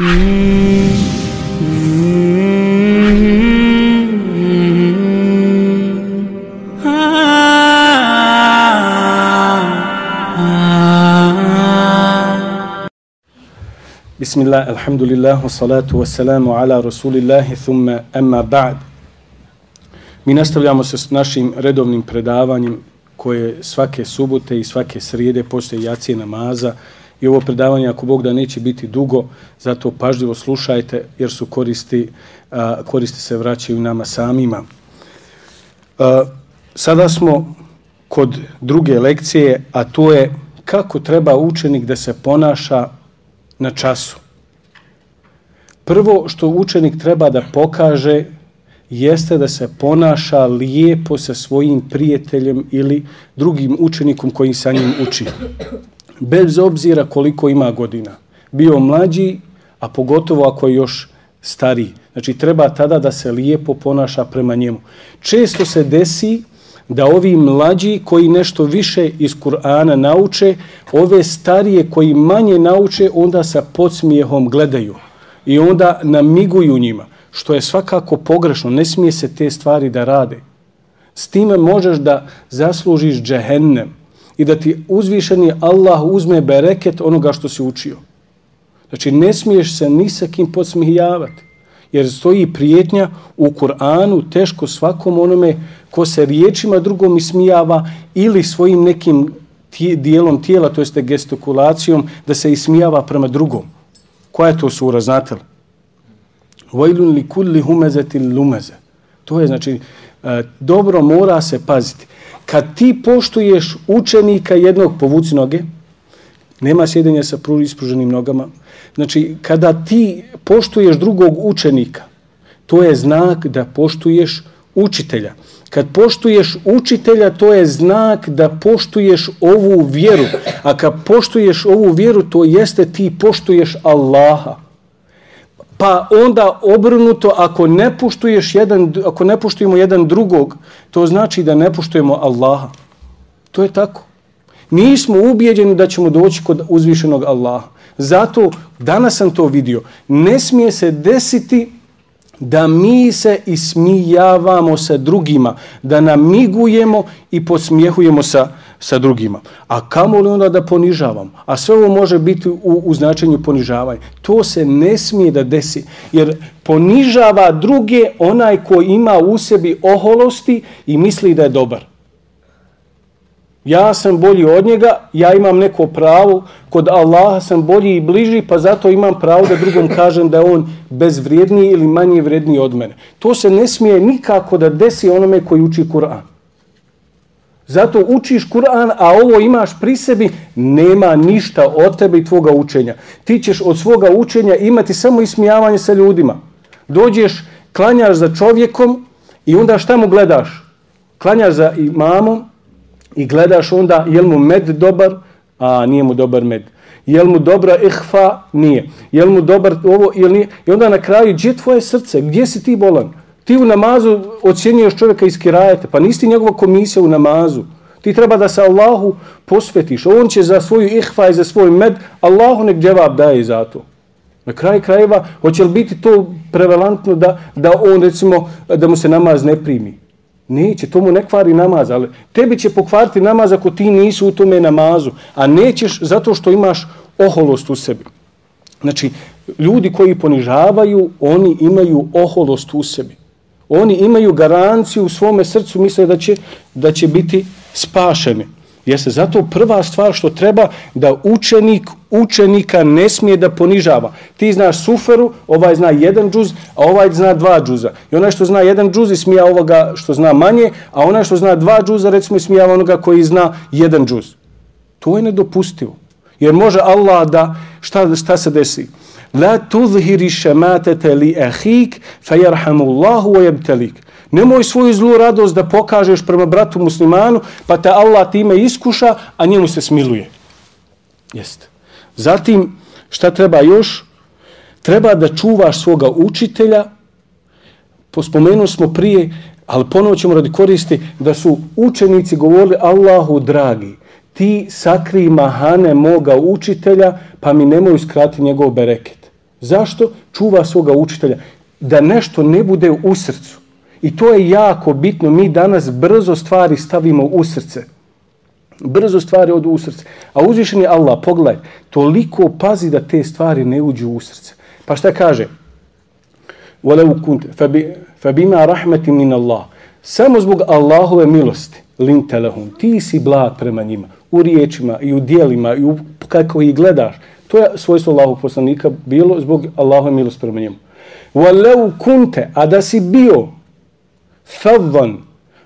Bismillah, alhamdulillah, salatu wassalamu ala rasulillahi, thumma amma ba'd. Mi nastavljamo se s našim redovnim predavanjem koje svake subote i svake srijede posle jacije namaza i ovo predavanje ako Bog da neće biti dugo, zato pažljivo slušajte jer su koristi, a, koristi se vraćaju nama samima. A, sada smo kod druge lekcije, a to je kako treba učenik da se ponaša na času. Prvo što učenik treba da pokaže jeste da se ponaša lijepo sa svojim prijateljem ili drugim učenikom koji sa njim uči. Bez obzira koliko ima godina. Bio mlađi, a pogotovo ako je još stariji. Znači treba tada da se lijepo ponaša prema njemu. Često se desi da ovi mlađi koji nešto više iz Kur'ana nauče, ove starije koji manje nauče, onda sa podsmijehom gledaju i onda namiguju njima, što je svakako pogrešno, ne smije se te stvari da rade. S time možeš da zaslužiš džehennem i da ti uzvišeni Allah uzme bereket onoga što si učio. Znači, ne smiješ se ni sa kim podsmijavati jer stoji prijetnja u Kur'anu teško svakom onome ko se riječima drugom ismijava ili svojim nekim dijelom tijela, to jeste gestikulacijom, da se ismijava prema drugom. Koja je to sura, znate li? Vajlun li kulli humezetin lumeze. To je, znači, eh, dobro mora se paziti. Kad ti poštuješ učenika jednog povuci noge, nema sjedenja sa ispruženim nogama, Znači, kada ti poštuješ drugog učenika, to je znak da poštuješ učitelja. Kad poštuješ učitelja, to je znak da poštuješ ovu vjeru. A kad poštuješ ovu vjeru, to jeste ti poštuješ Allaha. Pa onda obrnuto, ako ne poštuješ jedan, ako ne poštujemo jedan drugog, to znači da ne poštujemo Allaha. To je tako. Nismo ubijeđeni da ćemo doći kod uzvišenog Allaha. Zato danas sam to vidio. Ne smije se desiti da mi se ismijavamo sa drugima, da namigujemo i posmjehujemo sa, sa drugima. A kamo li onda da ponižavam? A sve ovo može biti u, u značenju ponižavanja. To se ne smije da desi, jer ponižava druge onaj ko ima u sebi oholosti i misli da je dobar ja sam bolji od njega, ja imam neko pravo, kod Allaha sam bolji i bliži, pa zato imam pravo da drugom kažem da je on bezvrijedniji ili manje vrijedniji od mene. To se ne smije nikako da desi onome koji uči Kur'an. Zato učiš Kur'an, a ovo imaš pri sebi, nema ništa od tebe i tvoga učenja. Ti ćeš od svoga učenja imati samo ismijavanje sa ljudima. Dođeš, klanjaš za čovjekom i onda šta mu gledaš? Klanjaš za imamom, i gledaš onda jel mu med dobar, a nije mu dobar med. Jel mu dobra ihfa? Nije. Jel mu dobar ovo ili nije? I onda na kraju, gdje tvoje srce? Gdje si ti bolan? Ti u namazu ocjenjuješ čovjeka iz kirajete, pa nisi njegova komisija u namazu. Ti treba da se Allahu posvetiš. On će za svoju ihfa i za svoj med, Allahu nek djevab daje za to. Na kraju krajeva, hoće li biti to prevalantno da, da on, recimo, da mu se namaz ne primi? Neće, to mu ne kvari namaz, ali tebi će pokvariti namaz ako ti nisi u tome namazu, a nećeš zato što imaš oholost u sebi. Znači, ljudi koji ponižavaju, oni imaju oholost u sebi. Oni imaju garanciju u svome srcu, misle da će, da će biti spašeni. Jeste zato prva stvar što treba da učenik učenika ne smije da ponižava. Ti znaš suferu, ovaj zna jedan džuz, a ovaj zna dva džuza. I onaj što zna jedan džuz smija ovoga što zna manje, a onaj što zna dva džuza recimo smija onoga koji zna jedan džuz. To je nedopustivo. Jer može Allah da, šta, šta se desi? La tuzhiri šematete li ehik, fe jerhamu Allahu wa jebtelik. Nemoj svoju zlu radost da pokažeš prema bratu muslimanu, pa te Allah time iskuša, a njemu se smiluje. Jeste. Zatim, šta treba još? Treba da čuvaš svoga učitelja. Spomenuli smo prije, ali ponovo ćemo radi koristi, da su učenici govorili Allahu dragi, ti sakri mahane moga učitelja, pa mi nemoj skrati njegov bereket. Zašto? Čuva svoga učitelja. Da nešto ne bude u srcu. I to je jako bitno. Mi danas brzo stvari stavimo u srce. Brzo stvari odu u srce. A uzvišen je Allah, pogledaj, toliko pazi da te stvari ne uđu u srce. Pa šta kaže? وَلَوْ كُنْتَ فَبِمَا رَحْمَةٍ مِنَ اللَّهِ Samo zbog Allahove milosti, linte lehum, ti si blag prema njima, u riječima i u dijelima i u, kako ih gledaš. To je svojstvo Allahog poslanika bilo zbog Allahove milosti prema njemu. وَلَوْ كُنْتَ A da si bio fadvan,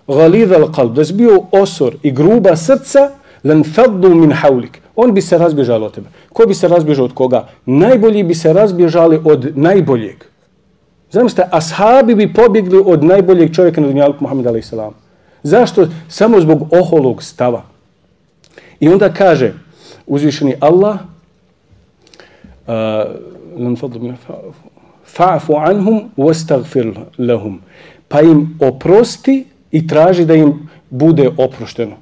galidha qalb, da si bio osor i gruba srca, len faddu min haulik. On bi se razbježali od tebe. Ko bi se razbježao od koga? Najbolji bi se razbježali od najboljeg. Znam ste, ashabi bi pobjegli od najboljeg čovjeka na dunjalku Muhammed a.s. Zašto? Samo zbog oholog stava. I onda kaže uzvišeni Allah uh, fa'fu anhum wastagfir lahum pa im oprosti i traži da im bude oprošteno.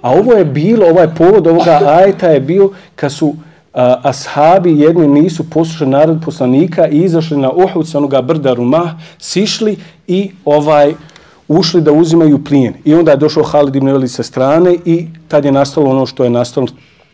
A ovo je bilo, ovaj povod ovoga ajeta je bio kad su a, ashabi jedni nisu poslušali narod poslanika i izašli na Uhud sa onoga brda Rumah, sišli i ovaj ušli da uzimaju plijen. I onda je došao Halid ibn Velid sa strane i tad je nastalo ono što je nastalo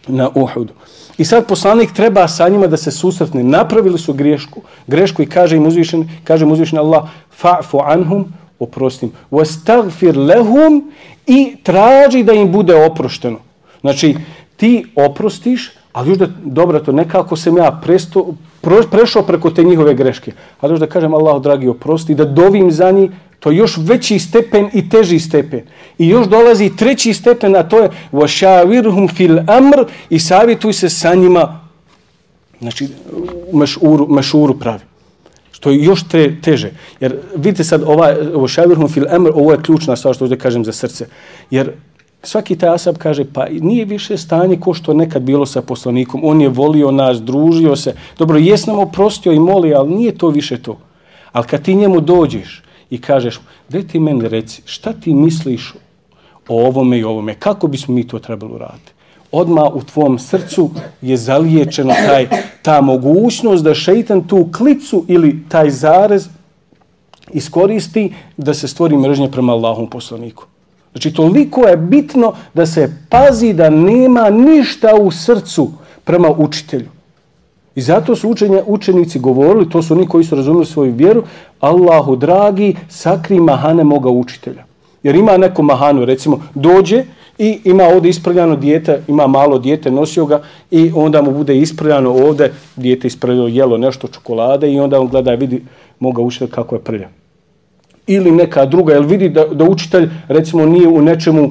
na Uhudu. I sad poslanik treba sa njima da se susretne. Napravili su grešku, grešku i kaže im uzvišen, kaže im uzvišen Allah, fa'fu anhum, oprostim, wastagfir lehum i traži da im bude oprošteno. Znači, ti oprostiš, ali još da, dobro, to nekako sam ja presto, pro, prešao preko te njihove greške. Ali još da kažem, Allah, dragi, oprosti, da dovim za njih, to je još veći stepen i teži stepen. I još dolazi treći stepen, a to je وَشَاوِرْهُمْ fil amr i savjetuj se sa njima, znači, mešuru, mešuru pravi. Što je još te, teže. Jer vidite sad, ovaj, وَشَاوِرْهُمْ fil amr, ovo je ključna stvar što da kažem za srce. Jer Svaki taj asab kaže, pa nije više stanje ko što nekad bilo sa poslanikom. On je volio nas, družio se. Dobro, jes nam oprostio i moli, ali nije to više to. Ali kad ti njemu dođeš i kažeš, gdje ti meni reci, šta ti misliš o ovome i ovome, kako bismo mi to trebali uraditi? Odma u tvom srcu je zaliječeno taj, ta mogućnost da šeitan tu klicu ili taj zarez iskoristi da se stvori mržnje prema Allahom poslaniku. Znači, toliko je bitno da se pazi da nema ništa u srcu prema učitelju. I zato su učenja, učenici govorili, to su oni koji su razumeli svoju vjeru, Allahu dragi, sakri mahane moga učitelja. Jer ima neko mahanu, recimo, dođe i ima ovdje ispravljano dijete, ima malo dijete, nosio ga i onda mu bude ispravljano ovdje, dijete ispravljeno jelo nešto čokolade i onda on gleda i vidi moga učitelja kako je prlja. ili neka druga, jel vidi da, da učitelj recimo nije u nečemu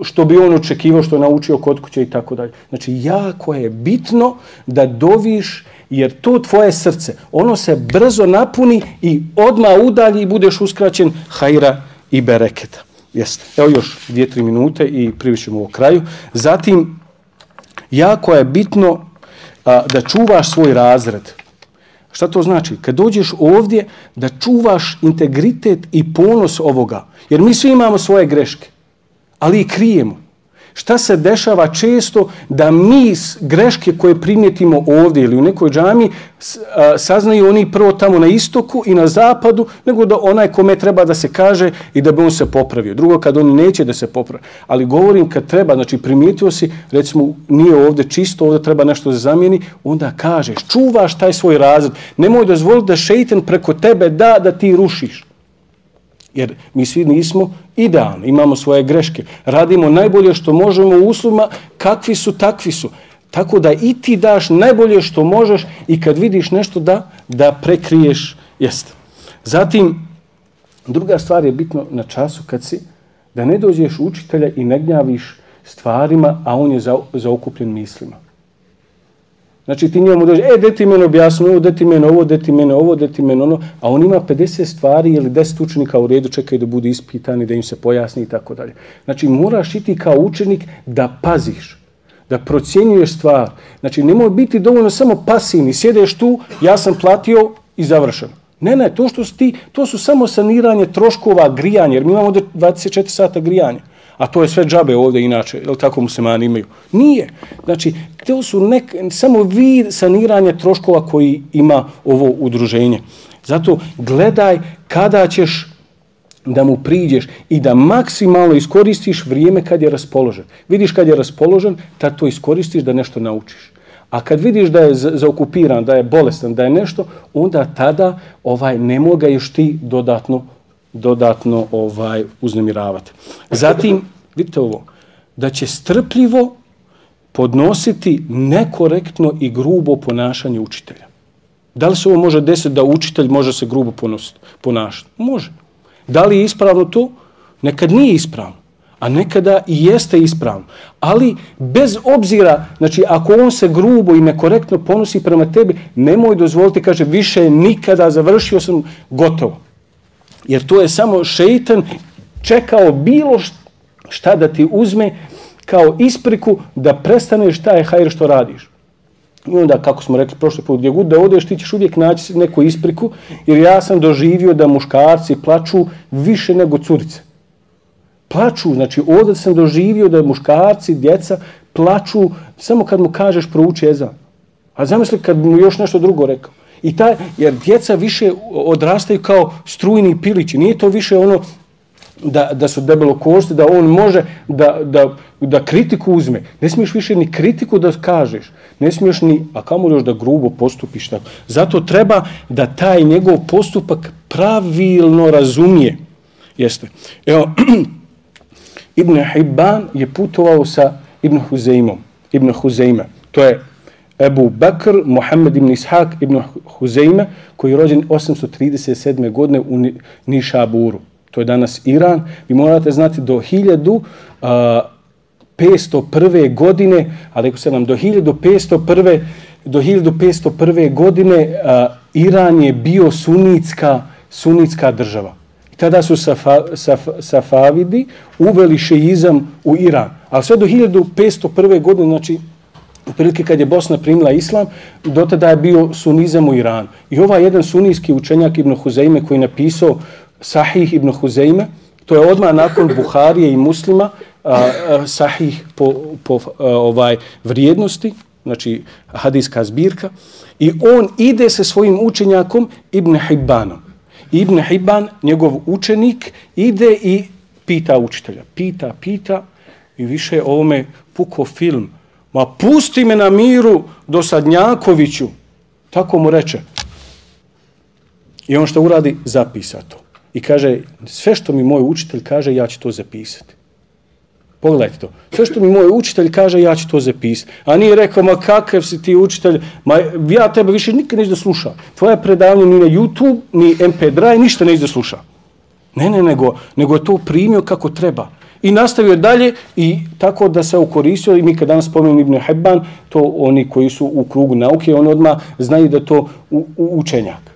što bi on očekivao što je naučio kod kuće i tako dalje. Znači, jako je bitno da doviš, jer to tvoje srce, ono se brzo napuni i odma udalji i budeš uskraćen hajra i bereketa. Jeste. Evo još dvije, tri minute i privićemo u kraju. Zatim, jako je bitno a, da čuvaš svoj razred. Šta to znači? Kad dođeš ovdje da čuvaš integritet i ponos ovoga. Jer mi svi imamo svoje greške, ali i krijemo. Šta se dešava često da mi greške koje primjetimo ovdje ili u nekoj džami saznaju oni prvo tamo na istoku i na zapadu, nego da onaj kome treba da se kaže i da bi on se popravio. Drugo, kad oni neće da se popravi. Ali govorim kad treba, znači primijetio si, recimo nije ovdje čisto, ovdje treba nešto da zamijeni, onda kažeš, čuvaš taj svoj razred. Nemoj dozvoliti da šeitan preko tebe da da ti rušiš. Jer mi svi nismo idealni, imamo svoje greške. Radimo najbolje što možemo u uslovima, kakvi su, takvi su. Tako da i ti daš najbolje što možeš i kad vidiš nešto da da prekriješ, jeste. Zatim, druga stvar je bitno na času kad si, da ne dođeš učitelja i ne gnjaviš stvarima, a on je zaokupljen mislima. Znači ti njemu dođe, e, deti mene objasnu ovo, deti mene ovo, deti mene ovo, deti mene ono, a on ima 50 stvari ili 10 učenika u redu, čekaj da budu ispitani, da im se pojasni i tako dalje. Znači moraš ti kao učenik da paziš, da procjenjuješ stvar. Znači nemoj biti dovoljno samo pasivni, sjedeš tu, ja sam platio i završeno. Ne, ne, to što ti, to su samo saniranje troškova grijanja, jer mi imamo 24 sata grijanja. A to je sve džabe ovdje inače, je tako muslimani imaju? Nije. Znači, to su nek, samo vid saniranja troškova koji ima ovo udruženje. Zato gledaj kada ćeš da mu priđeš i da maksimalno iskoristiš vrijeme kad je raspoložen. Vidiš kad je raspoložen, tad to iskoristiš da nešto naučiš. A kad vidiš da je zaokupiran, da je bolestan, da je nešto, onda tada ovaj ne moga još ti dodatno dodatno ovaj uznemiravati. Zatim, vidite ovo, da će strpljivo podnositi nekorektno i grubo ponašanje učitelja. Da li se ovo može desiti da učitelj može se grubo ponositi, ponašati? Može. Da li je ispravno to? Nekad nije ispravno, a nekada i jeste ispravno. Ali bez obzira, znači ako on se grubo i nekorektno ponosi prema tebi, nemoj dozvoliti, kaže, više nikada završio sam gotovo. Jer to je samo šeitan čekao bilo šta da ti uzme kao ispriku da prestaneš šta je hajr što radiš. I onda, kako smo rekli prošli put, gdje god da odeš, ti ćeš uvijek naći neku ispriku, jer ja sam doživio da muškarci plaču više nego curice. Plaču, znači ovdje sam doživio da muškarci, djeca, plaču samo kad mu kažeš prouči ezan. A zamisli kad mu još nešto drugo rekao. I ta, jer djeca više odrastaju kao strujni pilići. Nije to više ono da, da su debelo kosti, da on može da, da, da kritiku uzme. Ne smiješ više ni kritiku da kažeš. Ne smiješ ni, a kamo još da grubo postupiš tako. Zato treba da taj njegov postupak pravilno razumije. Jeste. Evo, Ibn Hibban je putovao sa Ibn Huzeimom. Ibn Huzeime. To je Ebu Bakr, Mohamed ibn Ishaq ibn Huzeyme, koji je rođen 837. godine u Nišaburu. To je danas Iran. Vi morate znati do 1501. godine, a rekao se nam do 1501. do 1501. godine uh, Iran je bio sunitska, sunitska država. I tada su safa, saf, Safavidi uveli šeizam u Iran. Ali sve do 1501. godine, znači u prilike kad je Bosna primila islam, do tada je bio sunizam u Iranu. I ovaj jedan sunijski učenjak Ibn Huzeime koji je napisao Sahih Ibn Huzeime, to je odmah nakon Buharije i muslima, a, a, Sahih po, po a, ovaj vrijednosti, znači hadijska zbirka, i on ide sa svojim učenjakom Ibn Hibbanom. Ibn Hibban, njegov učenik, ide i pita učitelja. Pita, pita i više ovome puko film, ma pusti me na miru do Sadnjakoviću. Tako mu reče. I on što uradi, zapisa to. I kaže, sve što mi moj učitelj kaže, ja ću to zapisati. Pogledajte to. Sve što mi moj učitelj kaže, ja ću to zapisati. A nije rekao, ma kakav si ti učitelj, ma ja tebe više nikad neću da sluša. Tvoje predavanje ni na YouTube, ni MP3, ništa neću da sluša. Ne, ne, nego, nego je to primio kako treba. I nastavio dalje i tako da se ukoristio i mi kad danas spomenu Ibn Hebban, to oni koji su u krugu nauke, oni odma znaju da to u, u učenjak.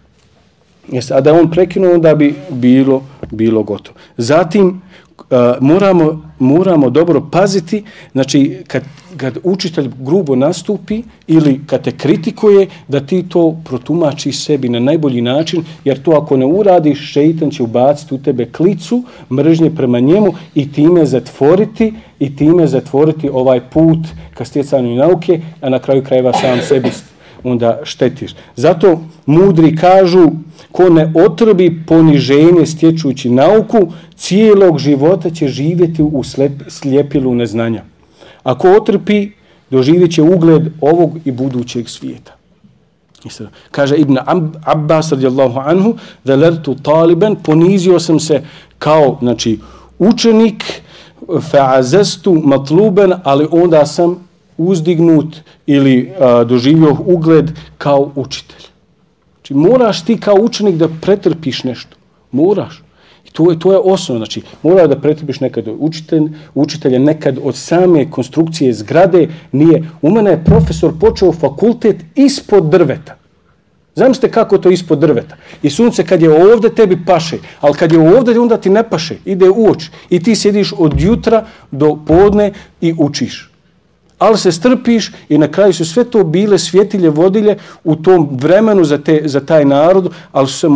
Jeste, a da on prekinuo, da bi bilo, bilo gotovo. Zatim, Eh, moramo, moramo dobro paziti, znači kad, kad učitelj grubo nastupi ili kad te kritikuje, da ti to protumači sebi na najbolji način, jer to ako ne uradiš, šeitan će ubaciti u tebe klicu, mržnje prema njemu i time zatvoriti i time zatvoriti ovaj put ka stjecanju nauke, a na kraju krajeva sam sebi onda štetiš. Zato mudri kažu, ko ne otrbi poniženje stječući nauku, cijelog života će živjeti u slep, slijepilu neznanja. Ako otrpi, doživjet će ugled ovog i budućeg svijeta. Kaže Ibn Abbas radijallahu anhu, da lertu taliban, ponizio sam se kao znači, učenik, fa'azestu matluben, ali onda sam uzdignut ili a, doživio ugled kao učitelj. Znači, moraš ti kao učenik da pretrpiš nešto. Moraš. I to je, to je osnovno. Znači, mora da pretrpiš nekad učitelj, učitelja, nekad od same konstrukcije zgrade nije. U mene je profesor počeo fakultet ispod drveta. Zamislite kako to ispod drveta. I sunce kad je ovde tebi paše, ali kad je ovde onda ti ne paše, ide u oči. I ti sjediš od jutra do podne i učiš ali se strpiš i na kraju su sve to bile svjetilje vodilje u tom vremenu za, te, za taj narod, ali su se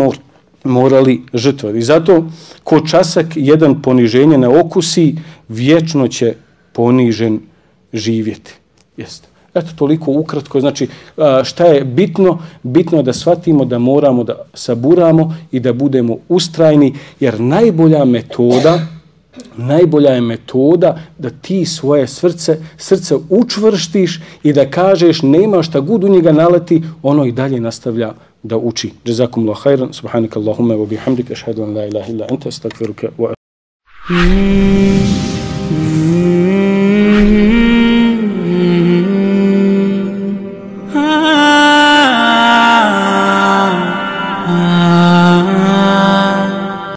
morali žrtvati. I zato ko časak jedan poniženje na okusi, vječno će ponižen živjeti. Jeste. Eto, toliko ukratko. Znači, šta je bitno? Bitno je da shvatimo da moramo da saburamo i da budemo ustrajni, jer najbolja metoda najbolja je metoda da ti svoje srce, srce učvrštiš i da kažeš nema šta god u njega naleti, ono i dalje nastavlja da uči. Jazakum la khairan, subhanaka Allahumma wa bihamdika, ashhadu an la ilaha illa anta, astaghfiruka wa